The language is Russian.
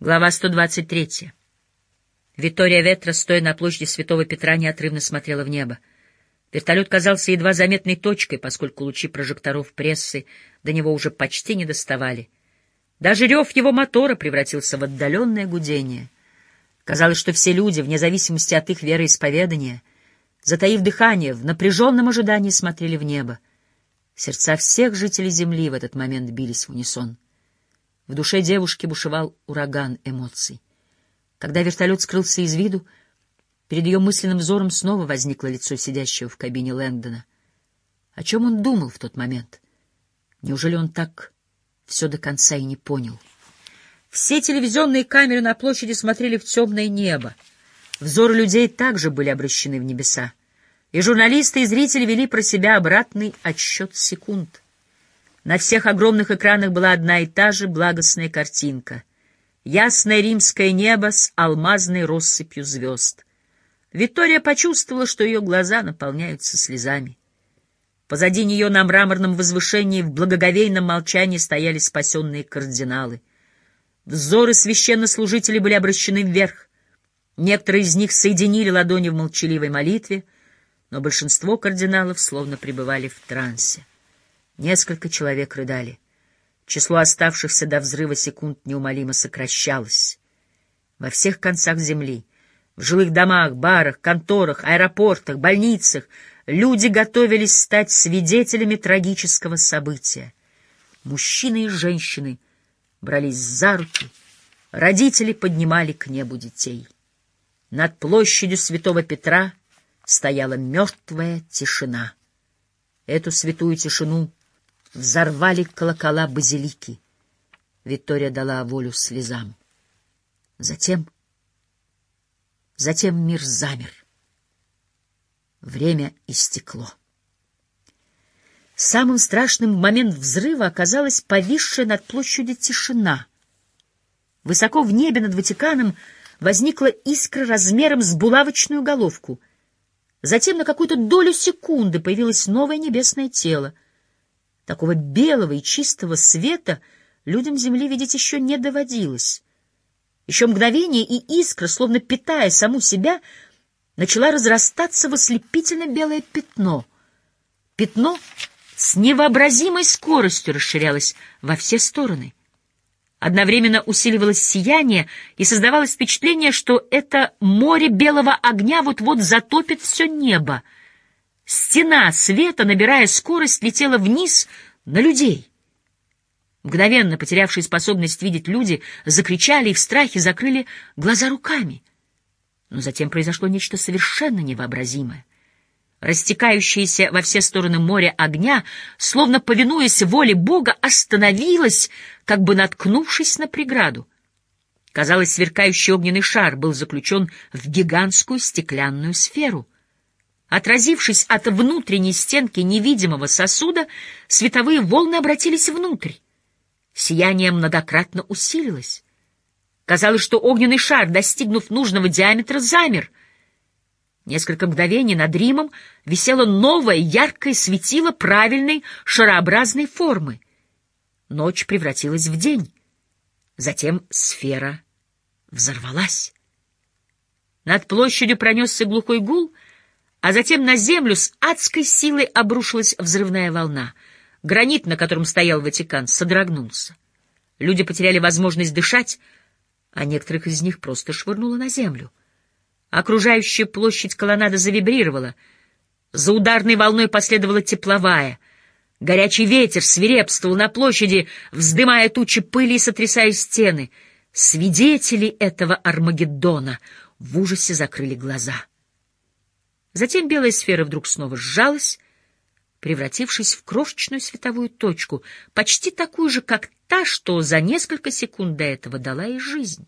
Глава 123. Витория Ветра, стоя на площади Святого Петра, неотрывно смотрела в небо. Вертолет казался едва заметной точкой, поскольку лучи прожекторов прессы до него уже почти не доставали. Даже рев его мотора превратился в отдаленное гудение. Казалось, что все люди, вне зависимости от их вероисповедания, затаив дыхание, в напряженном ожидании смотрели в небо. Сердца всех жителей Земли в этот момент бились в унисон. В душе девушки бушевал ураган эмоций. Когда вертолет скрылся из виду, перед ее мысленным взором снова возникло лицо сидящего в кабине Лэндона. О чем он думал в тот момент? Неужели он так все до конца и не понял? Все телевизионные камеры на площади смотрели в темное небо. Взоры людей также были обращены в небеса. И журналисты и зрители вели про себя обратный отсчет секунд — на всех огромных экранах была одна и та же благостная картинка. Ясное римское небо с алмазной россыпью звезд. Виктория почувствовала, что ее глаза наполняются слезами. Позади нее на мраморном возвышении в благоговейном молчании стояли спасенные кардиналы. Взоры священнослужителей были обращены вверх. Некоторые из них соединили ладони в молчаливой молитве, но большинство кардиналов словно пребывали в трансе. Несколько человек рыдали. Число оставшихся до взрыва секунд неумолимо сокращалось. Во всех концах земли, в жилых домах, барах, конторах, аэропортах, больницах люди готовились стать свидетелями трагического события. Мужчины и женщины брались за руки, родители поднимали к небу детей. Над площадью Святого Петра стояла мертвая тишина. Эту святую тишину Взорвали колокола базилики. Виктория дала волю слезам. Затем... Затем мир замер. Время истекло. Самым страшным в момент взрыва оказалась повисшая над площадью тишина. Высоко в небе над Ватиканом возникла искра размером с булавочную головку. Затем на какую-то долю секунды появилось новое небесное тело — Такого белого и чистого света людям Земли видеть еще не доводилось. Еще мгновение, и искра, словно питая саму себя, начала разрастаться в ослепительно белое пятно. Пятно с невообразимой скоростью расширялось во все стороны. Одновременно усиливалось сияние, и создавалось впечатление, что это море белого огня вот-вот затопит все небо — Стена света, набирая скорость, летела вниз на людей. Мгновенно потерявшие способность видеть люди закричали и в страхе закрыли глаза руками. Но затем произошло нечто совершенно невообразимое. Растекающееся во все стороны море огня, словно повинуясь воле Бога, остановилось, как бы наткнувшись на преграду. Казалось, сверкающий огненный шар был заключен в гигантскую стеклянную сферу — Отразившись от внутренней стенки невидимого сосуда, световые волны обратились внутрь. Сияние многократно усилилось. Казалось, что огненный шар, достигнув нужного диаметра, замер. Несколько мгновений над Римом висело новое яркое светило правильной шарообразной формы. Ночь превратилась в день. Затем сфера взорвалась. Над площадью пронесся глухой гул — а затем на землю с адской силой обрушилась взрывная волна. Гранит, на котором стоял Ватикан, содрогнулся. Люди потеряли возможность дышать, а некоторых из них просто швырнуло на землю. Окружающая площадь колоннады завибрировала. За ударной волной последовала тепловая. Горячий ветер свирепствовал на площади, вздымая тучи пыли и сотрясая стены. Свидетели этого Армагеддона в ужасе закрыли глаза. Затем белая сфера вдруг снова сжалась, превратившись в крошечную световую точку, почти такую же, как та, что за несколько секунд до этого дала ей жизнь.